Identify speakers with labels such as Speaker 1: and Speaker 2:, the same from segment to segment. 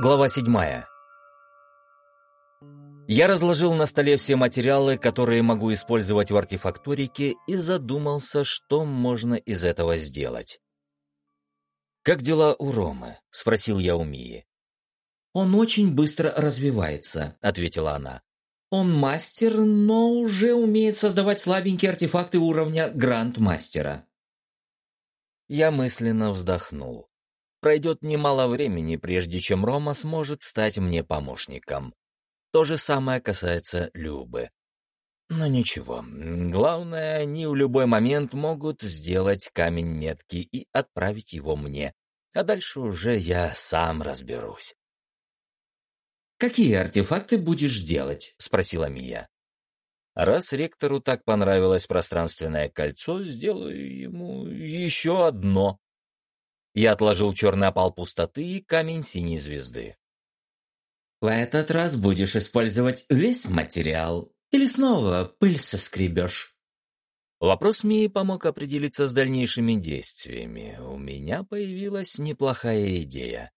Speaker 1: Глава седьмая. Я разложил на столе все материалы, которые могу использовать в артефакторике, и задумался, что можно из этого сделать. «Как дела у Ромы?» — спросил я у Мии.
Speaker 2: «Он очень быстро развивается», — ответила она. «Он мастер, но уже умеет создавать слабенькие артефакты уровня гранд-мастера».
Speaker 1: Я мысленно вздохнул. Пройдет немало времени, прежде чем Рома сможет стать мне помощником. То же самое касается Любы. Но ничего, главное, они в любой момент могут сделать камень метки и отправить его мне, а дальше уже я сам разберусь.
Speaker 2: «Какие артефакты будешь делать?» — спросила Мия.
Speaker 1: «Раз ректору так понравилось пространственное кольцо, сделаю ему еще одно», я отложил черный опал пустоты и камень синей звезды.
Speaker 2: «В этот раз будешь использовать весь материал или снова пыль соскребешь?»
Speaker 1: Вопрос Мии помог определиться с дальнейшими действиями. У меня появилась неплохая идея.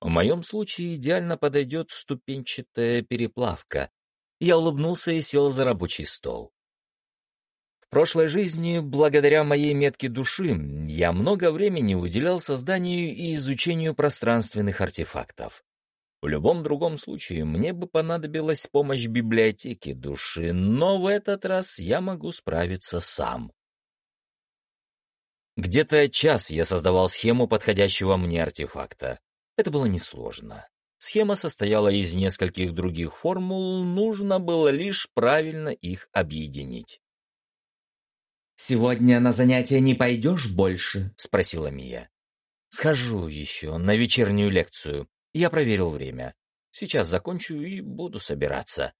Speaker 1: В моем случае идеально подойдет ступенчатая переплавка. Я улыбнулся и сел за рабочий стол. В прошлой жизни, благодаря моей метке души, я много времени уделял созданию и изучению пространственных артефактов. В любом другом случае мне бы понадобилась помощь библиотеки души, но в этот раз я могу справиться сам. Где-то час я создавал схему подходящего мне артефакта. Это было несложно. Схема состояла из нескольких других формул, нужно было лишь правильно их объединить.
Speaker 2: «Сегодня на занятия не пойдешь больше?» — спросила Мия.
Speaker 1: «Схожу еще на вечернюю лекцию. Я проверил время. Сейчас закончу и буду собираться».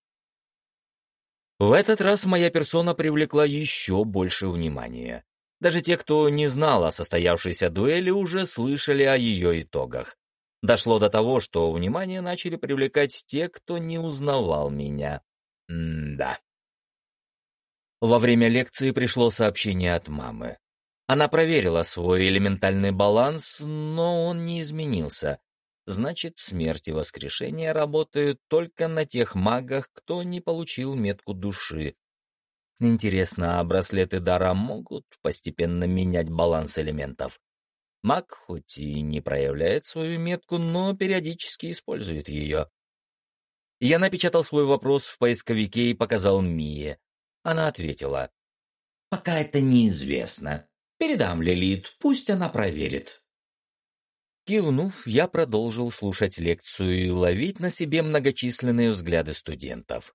Speaker 1: В этот раз моя персона привлекла еще больше внимания. Даже те, кто не знал о состоявшейся дуэли, уже слышали о ее итогах. Дошло до того, что внимание начали привлекать те, кто не узнавал меня. М-да. Во время лекции пришло сообщение от мамы. Она проверила свой элементальный баланс, но он не изменился. Значит, смерть и воскрешение работают только на тех магах, кто не получил метку души. Интересно, а браслеты дара могут постепенно менять баланс элементов? Маг хоть и не проявляет свою метку, но периодически использует ее. Я напечатал свой вопрос в поисковике и показал Мие. Она ответила.
Speaker 2: «Пока это неизвестно. Передам Лилит, пусть она проверит».
Speaker 1: Кивнув, я продолжил слушать лекцию и ловить на себе многочисленные взгляды студентов.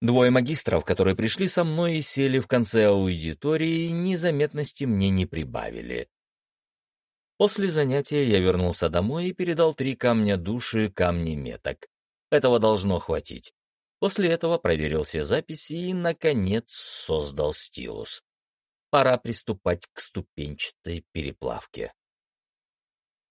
Speaker 1: Двое магистров, которые пришли со мной и сели в конце аудитории, незаметности мне не прибавили. После занятия я вернулся домой и передал три камня души, камни меток. Этого должно хватить. После этого проверил все записи и, наконец, создал стилус. Пора приступать к ступенчатой переплавке.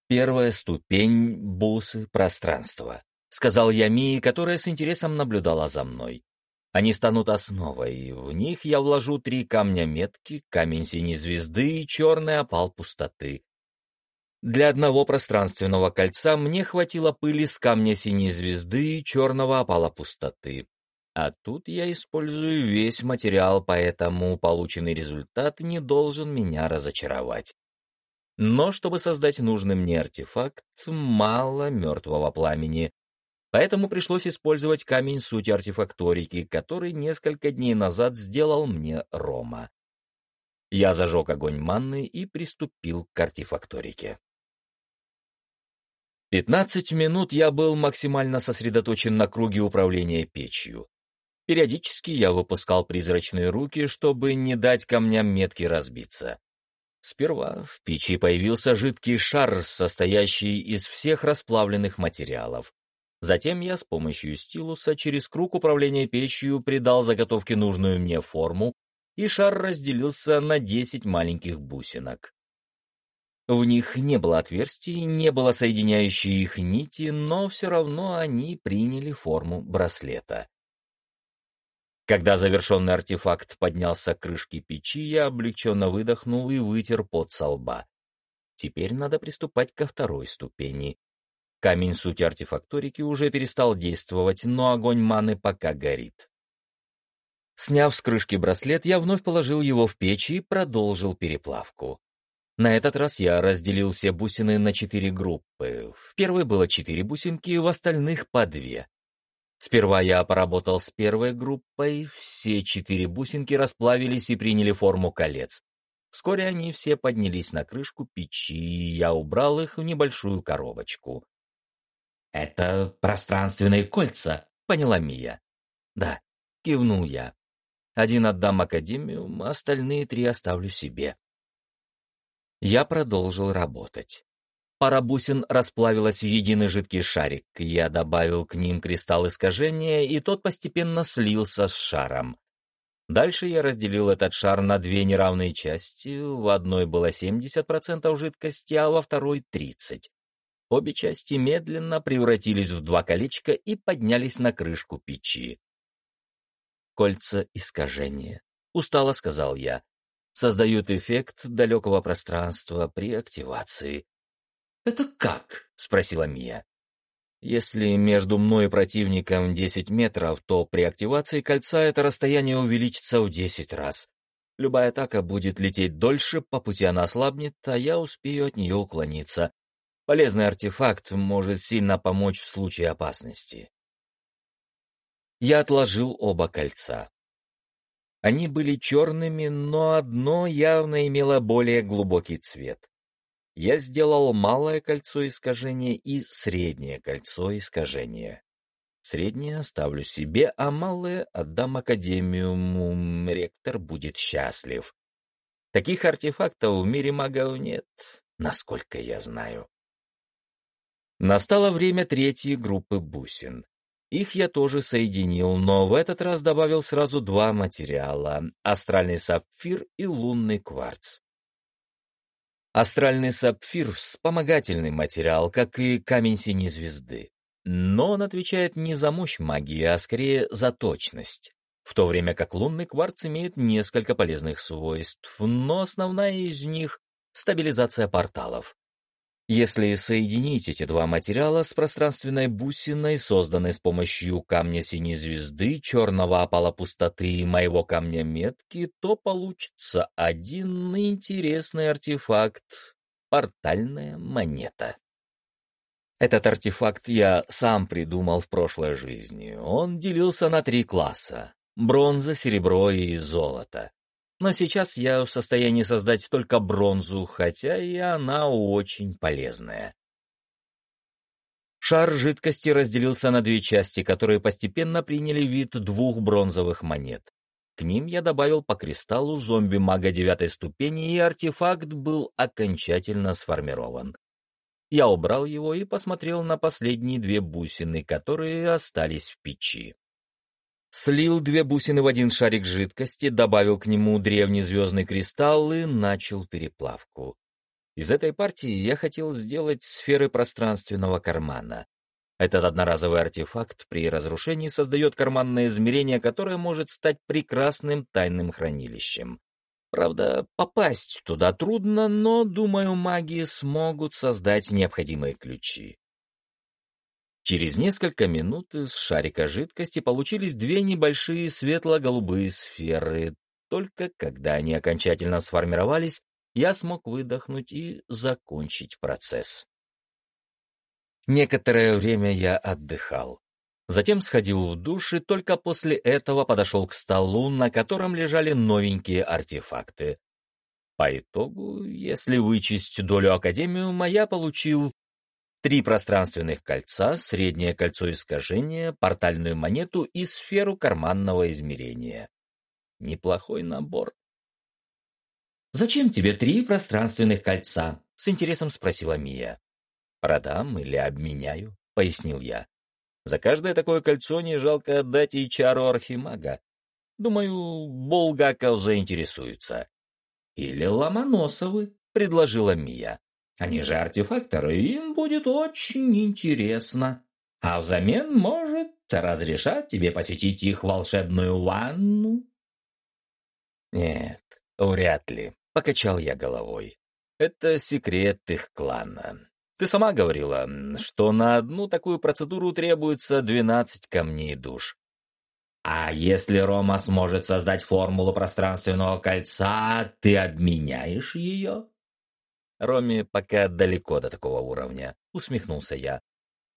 Speaker 1: Первая ступень — бусы пространства, — сказал я Мии, которая с интересом наблюдала за мной. Они станут основой, в них я вложу три камня метки, камень синей звезды и черный опал пустоты. Для одного пространственного кольца мне хватило пыли с камня синей звезды и черного опала пустоты. А тут я использую весь материал, поэтому полученный результат не должен меня разочаровать. Но чтобы создать нужный мне артефакт, мало мертвого пламени. Поэтому пришлось использовать камень сути артефакторики, который несколько дней назад сделал мне Рома. Я зажег огонь манны и приступил к артефакторике. Пятнадцать минут я был максимально сосредоточен на круге управления печью. Периодически я выпускал призрачные руки, чтобы не дать камням метки разбиться. Сперва в печи появился жидкий шар, состоящий из всех расплавленных материалов. Затем я с помощью стилуса через круг управления печью придал заготовке нужную мне форму, и шар разделился на десять маленьких бусинок. В них не было отверстий, не было соединяющей их нити, но все равно они приняли форму браслета. Когда завершенный артефакт поднялся к крышке печи, я облегченно выдохнул и вытер пот со лба. Теперь надо приступать ко второй ступени. Камень сути артефакторики уже перестал действовать, но огонь маны пока горит. Сняв с крышки браслет, я вновь положил его в печь и продолжил переплавку. На этот раз я разделил все бусины на четыре группы. В первой было четыре бусинки, в остальных по две. Сперва я поработал с первой группой, все четыре бусинки расплавились и приняли форму колец. Вскоре они все поднялись на крышку печи, и я убрал их в небольшую коробочку.
Speaker 2: «Это пространственные кольца», — поняла Мия.
Speaker 1: «Да», — кивнул я. «Один отдам Академию, остальные три оставлю себе». Я продолжил работать. Пара бусин расплавилась в единый жидкий шарик. Я добавил к ним кристалл искажения, и тот постепенно слился с шаром. Дальше я разделил этот шар на две неравные части. В одной было 70% жидкости, а во второй — 30%. Обе части медленно превратились в два колечка и поднялись на крышку печи. «Кольца искажения», — устало сказал я, — «создают эффект далекого пространства при активации.
Speaker 2: «Это как?» — спросила Мия.
Speaker 1: Если между мной и противником 10 метров, то при активации кольца это расстояние увеличится в 10 раз. Любая атака будет лететь дольше, по пути она ослабнет, а я успею от нее уклониться. Полезный артефакт может сильно помочь в случае опасности. Я отложил оба кольца. Они были черными, но одно явно имело более глубокий цвет я сделал малое кольцо искажения и среднее кольцо искажения. Среднее оставлю себе, а малое отдам Академиуму, ректор будет счастлив. Таких артефактов в мире магов нет, насколько я знаю. Настало время третьей группы бусин. Их я тоже соединил, но в этот раз добавил сразу два материала — астральный сапфир и лунный кварц. Астральный сапфир — вспомогательный материал, как и камень синей звезды. Но он отвечает не за мощь магии, а скорее за точность. В то время как лунный кварц имеет несколько полезных свойств, но основная из них — стабилизация порталов. Если соединить эти два материала с пространственной бусиной, созданной с помощью камня синей звезды, черного опала пустоты и моего камня метки, то получится один интересный артефакт — портальная монета. Этот артефакт я сам придумал в прошлой жизни. Он делился на три класса — бронза, серебро и золото. Но сейчас я в состоянии создать только бронзу, хотя и она очень полезная. Шар жидкости разделился на две части, которые постепенно приняли вид двух бронзовых монет. К ним я добавил по кристаллу зомби-мага девятой ступени, и артефакт был окончательно сформирован. Я убрал его и посмотрел на последние две бусины, которые остались в печи. Слил две бусины в один шарик жидкости, добавил к нему древний звездный кристалл и начал переплавку. Из этой партии я хотел сделать сферы пространственного кармана. Этот одноразовый артефакт при разрушении создает карманное измерение, которое может стать прекрасным тайным хранилищем. Правда, попасть туда трудно, но, думаю, маги смогут создать необходимые ключи. Через несколько минут из шарика жидкости получились две небольшие светло-голубые сферы. Только когда они окончательно сформировались, я смог выдохнуть и закончить процесс. Некоторое время я отдыхал. Затем сходил в душ и только после этого подошел к столу, на котором лежали новенькие артефакты. По итогу, если вычесть долю Академиума, я получил три пространственных кольца, среднее кольцо искажения, портальную монету и сферу карманного измерения. Неплохой набор.
Speaker 2: «Зачем тебе три пространственных кольца?» — с интересом спросила Мия.
Speaker 1: «Продам или обменяю», — пояснил я. «За каждое такое кольцо не жалко отдать и чару архимага. Думаю, Булгаков заинтересуется».
Speaker 2: «Или Ломоносовы», — предложила Мия. Они же артефакторы, им будет очень интересно. А взамен, может, разрешат тебе посетить их волшебную ванну?»
Speaker 1: «Нет, вряд ли», — покачал я головой. «Это секрет их клана. Ты сама говорила, что на одну такую процедуру требуется 12 камней душ.
Speaker 2: А если Рома сможет создать формулу пространственного кольца, ты обменяешь ее?
Speaker 1: Роме пока далеко до такого уровня, усмехнулся я.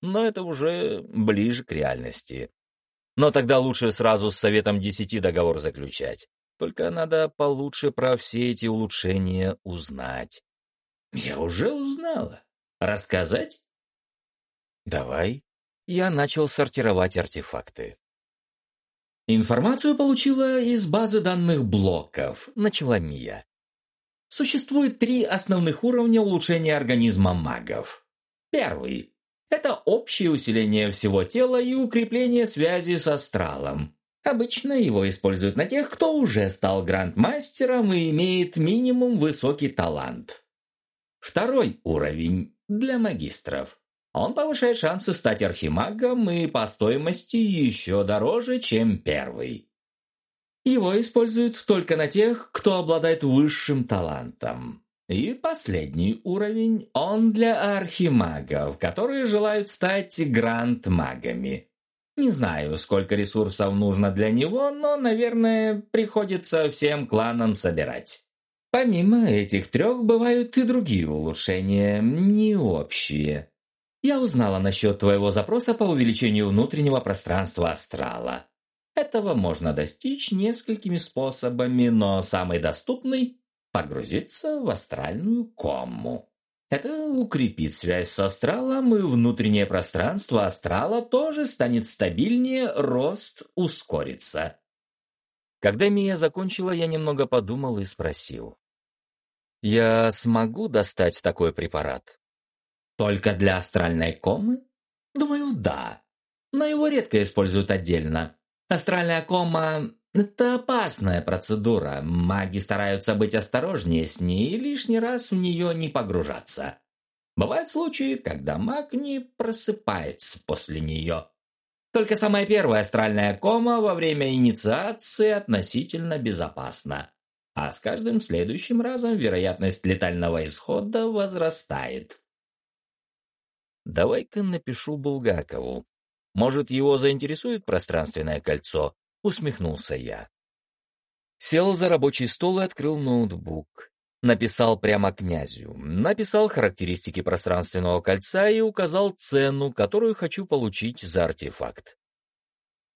Speaker 1: Но это уже ближе к реальности. Но тогда лучше сразу с Советом Десяти договор заключать. Только надо получше про все эти улучшения узнать.
Speaker 2: Я уже узнала. Рассказать?
Speaker 1: Давай. Я начал сортировать артефакты.
Speaker 2: Информацию получила из базы данных блоков, начала Мия. Существует три основных уровня улучшения организма магов. Первый – это общее усиление всего тела и укрепление связи с астралом. Обычно его используют на тех, кто уже стал грандмастером и имеет минимум высокий талант. Второй уровень – для магистров. Он повышает шансы стать архимагом и по стоимости еще дороже, чем первый. Его используют только на тех, кто обладает высшим талантом. И последний уровень, он для архимагов, которые желают стать гранд-магами. Не знаю, сколько ресурсов нужно для него, но, наверное, приходится всем кланам собирать. Помимо этих трех бывают и другие улучшения, не общие. Я узнала насчет твоего запроса по увеличению внутреннего пространства астрала. Этого можно достичь несколькими способами, но самый доступный – погрузиться в астральную кому. Это укрепит связь с астралом, и внутреннее пространство астрала тоже станет стабильнее, рост ускорится.
Speaker 1: Когда Мия закончила, я немного подумал и спросил. «Я смогу достать такой препарат?»
Speaker 2: «Только для астральной комы?» «Думаю, да. Но его редко используют отдельно. Астральная кома – это опасная процедура. Маги стараются быть осторожнее с ней и лишний раз в нее не погружаться. Бывают случаи, когда маг не просыпается после нее. Только самая первая астральная кома во время инициации относительно безопасна. А с каждым следующим разом вероятность летального исхода возрастает.
Speaker 1: «Давай-ка напишу Булгакову. Может, его заинтересует пространственное кольцо? Усмехнулся я. Сел за рабочий стол и открыл ноутбук. Написал прямо князю. Написал характеристики пространственного кольца и указал цену, которую хочу получить за артефакт.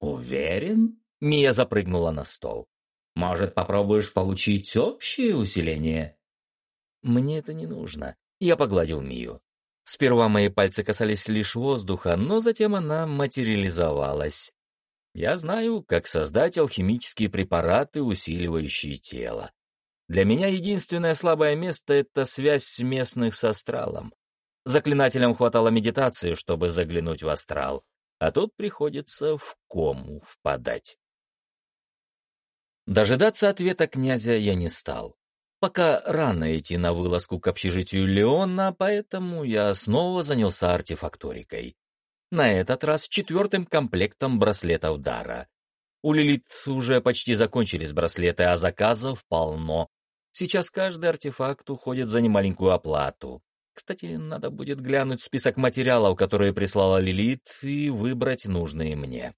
Speaker 2: «Уверен?» — Мия запрыгнула на стол. «Может, попробуешь получить общее усиление?»
Speaker 1: «Мне это не нужно», — я погладил Мию. Сперва мои пальцы касались лишь воздуха, но затем она материализовалась. Я знаю, как создать алхимические препараты, усиливающие тело. Для меня единственное слабое место — это связь местных с астралом. Заклинателям хватало медитации, чтобы заглянуть в астрал, а тут приходится в кому впадать. Дожидаться ответа князя я не стал. Пока рано идти на вылазку к общежитию Леона, поэтому я снова занялся артефакторикой. На этот раз четвертым комплектом браслетов дара. У Лилит уже почти закончились браслеты, а заказов полно. Сейчас каждый артефакт уходит за немаленькую оплату. Кстати, надо будет глянуть список материалов, которые прислала Лилит, и выбрать нужные мне.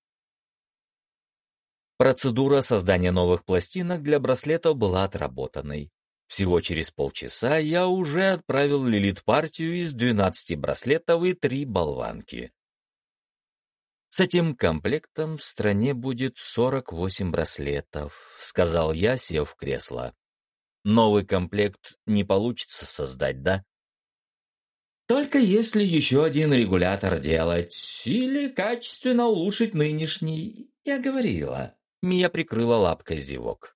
Speaker 1: Процедура создания новых пластинок для браслетов была отработанной. Всего через полчаса я уже отправил Лилит партию из 12 браслетов и три болванки. «С этим комплектом в стране будет 48 браслетов», — сказал я, сев в кресло. «Новый комплект не получится создать, да?»
Speaker 2: «Только если еще один регулятор делать или качественно улучшить нынешний, я говорила».
Speaker 1: Мия прикрыла лапкой зевок.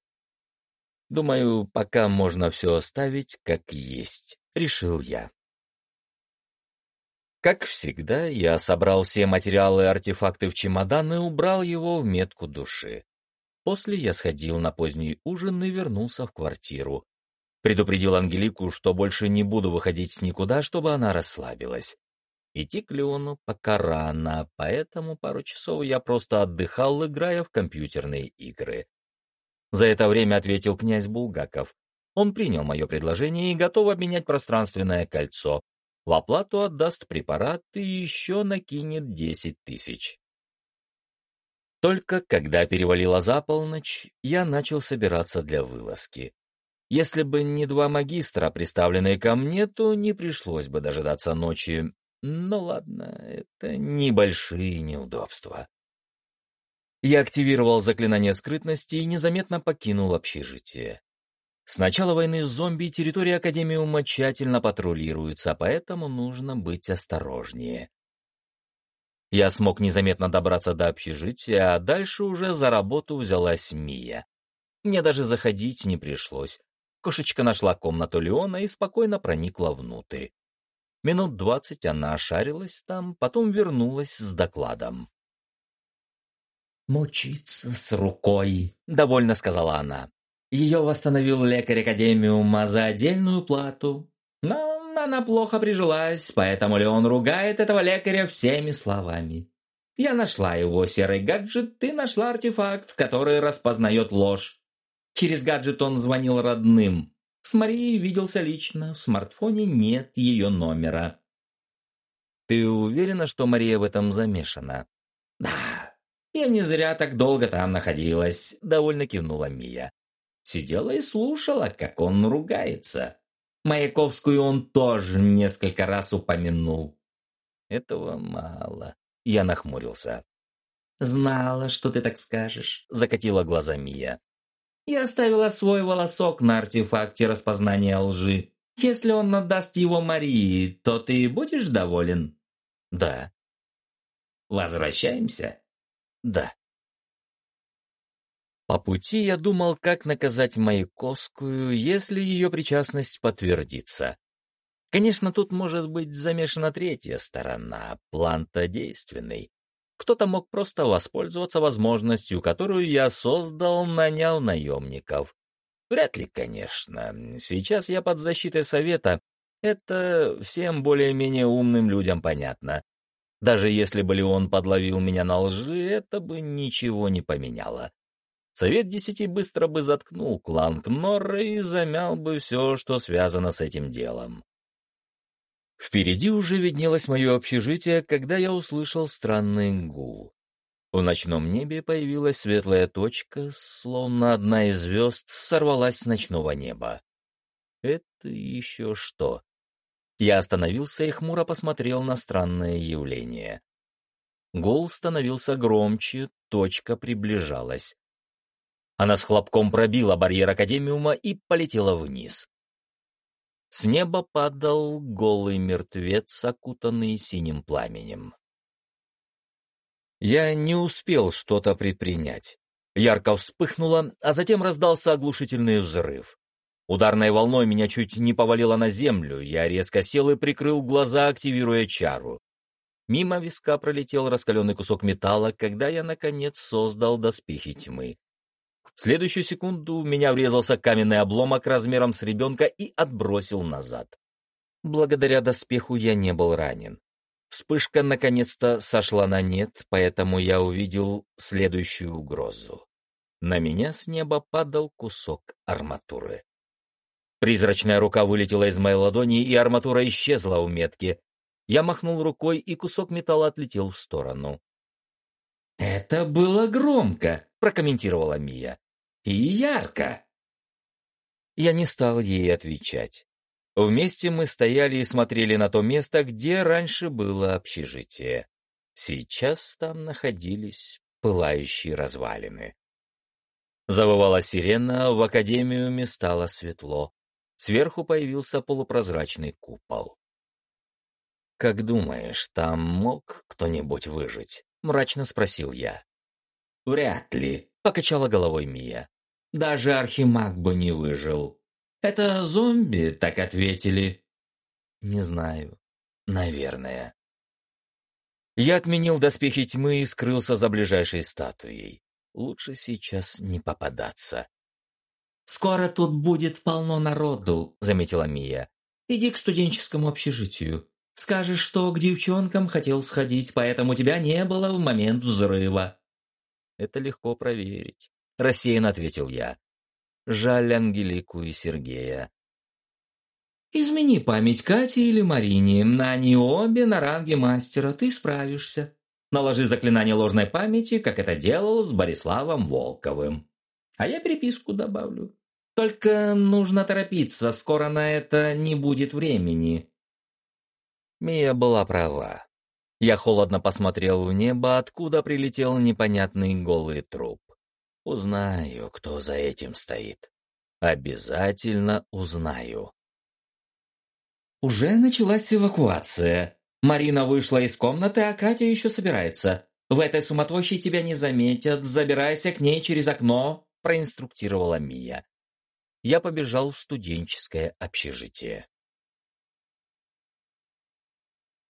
Speaker 1: Думаю, пока можно все оставить как есть, решил я. Как всегда, я собрал все материалы и артефакты в чемодан и убрал его в метку души. После я сходил на поздний ужин и вернулся в квартиру. Предупредил Ангелику, что больше не буду выходить никуда, чтобы она расслабилась. Идти к Леону пока рано, поэтому пару часов я просто отдыхал, играя в компьютерные игры. За это время ответил князь Булгаков. Он принял мое предложение и готов обменять пространственное кольцо. В оплату отдаст препарат и еще накинет десять тысяч. Только когда перевалила за полночь, я начал собираться для вылазки. Если бы не два магистра, представленные ко мне, то не пришлось бы дожидаться ночи. Но ладно, это небольшие неудобства. Я активировал заклинание скрытности и незаметно покинул общежитие. С начала войны с зомби территория Академиума тщательно патрулируется, поэтому нужно быть осторожнее. Я смог незаметно добраться до общежития, а дальше уже за работу взялась Мия. Мне даже заходить не пришлось. Кошечка нашла комнату Леона и спокойно проникла внутрь. Минут двадцать она ошарилась там, потом вернулась с докладом. «Мучиться с рукой», — довольно сказала она. Ее восстановил лекарь Академиума за отдельную плату. Но она плохо прижилась, поэтому Леон ругает этого лекаря всеми словами. Я нашла его серый гаджет и нашла артефакт, который распознает ложь. Через гаджет он звонил родным. С Марией виделся лично, в смартфоне нет ее номера. «Ты уверена, что Мария в этом замешана?» «Да, я не зря так долго там находилась», — довольно кивнула Мия. Сидела и слушала, как он ругается. Маяковскую он тоже несколько раз упомянул. Этого мало. Я нахмурился. «Знала, что ты так скажешь», — закатила глаза Мия. «Я оставила свой волосок на артефакте распознания лжи. Если он отдаст его Марии, то ты будешь доволен?» «Да». «Возвращаемся?» «Да». По пути я думал, как наказать Маяковскую, если ее причастность подтвердится. Конечно, тут может быть замешана третья сторона, план-то действенный. Кто-то мог просто воспользоваться возможностью, которую я создал, нанял наемников. Вряд ли, конечно. Сейчас я под защитой совета. Это всем более-менее умным людям понятно. Даже если бы Леон подловил меня на лжи, это бы ничего не поменяло. Совет Десяти быстро бы заткнул клан Кнорра и замял бы все, что связано с этим делом. Впереди уже виднелось мое общежитие, когда я услышал странный гул. В ночном небе появилась светлая точка, словно одна из звезд сорвалась с ночного неба. Это еще что? Я остановился и хмуро посмотрел на странное явление. Гул становился громче, точка приближалась. Она с хлопком пробила барьер Академиума и полетела вниз. С неба падал голый мертвец, окутанный синим пламенем. Я не успел что-то предпринять. Ярко вспыхнуло, а затем раздался оглушительный взрыв. Ударной волной меня чуть не повалило на землю, я резко сел и прикрыл глаза, активируя чару. Мимо виска пролетел раскаленный кусок металла, когда я, наконец, создал доспехи тьмы. В следующую секунду в меня врезался каменный обломок размером с ребенка и отбросил назад. Благодаря доспеху я не был ранен. Вспышка наконец-то сошла на нет, поэтому я увидел следующую угрозу. На меня с неба падал кусок арматуры. Призрачная рука вылетела из моей ладони, и арматура исчезла у метки. Я махнул рукой, и кусок металла отлетел в сторону. «Это было громко», — прокомментировала Мия и ярко. Я не стал ей отвечать. Вместе мы стояли и смотрели на то место, где раньше было общежитие. Сейчас там находились пылающие развалины. Завывала сирена, в академиуме стало светло. Сверху появился полупрозрачный купол. «Как думаешь, там мог кто-нибудь выжить?» — мрачно спросил я. «Вряд ли», — покачала головой Мия. Даже архимаг бы не выжил. Это зомби, так ответили. Не знаю. Наверное. Я отменил доспехи тьмы и скрылся за ближайшей статуей. Лучше сейчас не попадаться. «Скоро тут будет полно народу», — заметила Мия. «Иди к студенческому общежитию. Скажешь, что к девчонкам хотел сходить, поэтому тебя не было в момент взрыва». Это легко проверить. — рассеянно ответил я. «Жаль Ангелику и Сергея».
Speaker 2: Измени память Кате или Марине, на они обе на ранге мастера, ты справишься. Наложи заклинание ложной памяти, как это делал с Бориславом Волковым. А я переписку добавлю. Только нужно торопиться, скоро на это не будет времени.
Speaker 1: Мия была права. Я холодно посмотрел в небо, откуда прилетел непонятный голый труп. Узнаю, кто за этим стоит. Обязательно узнаю.
Speaker 2: Уже началась эвакуация. Марина вышла из комнаты, а Катя еще собирается. В этой суматохе тебя не заметят, забирайся к ней через окно, проинструктировала Мия.
Speaker 1: Я побежал в студенческое общежитие.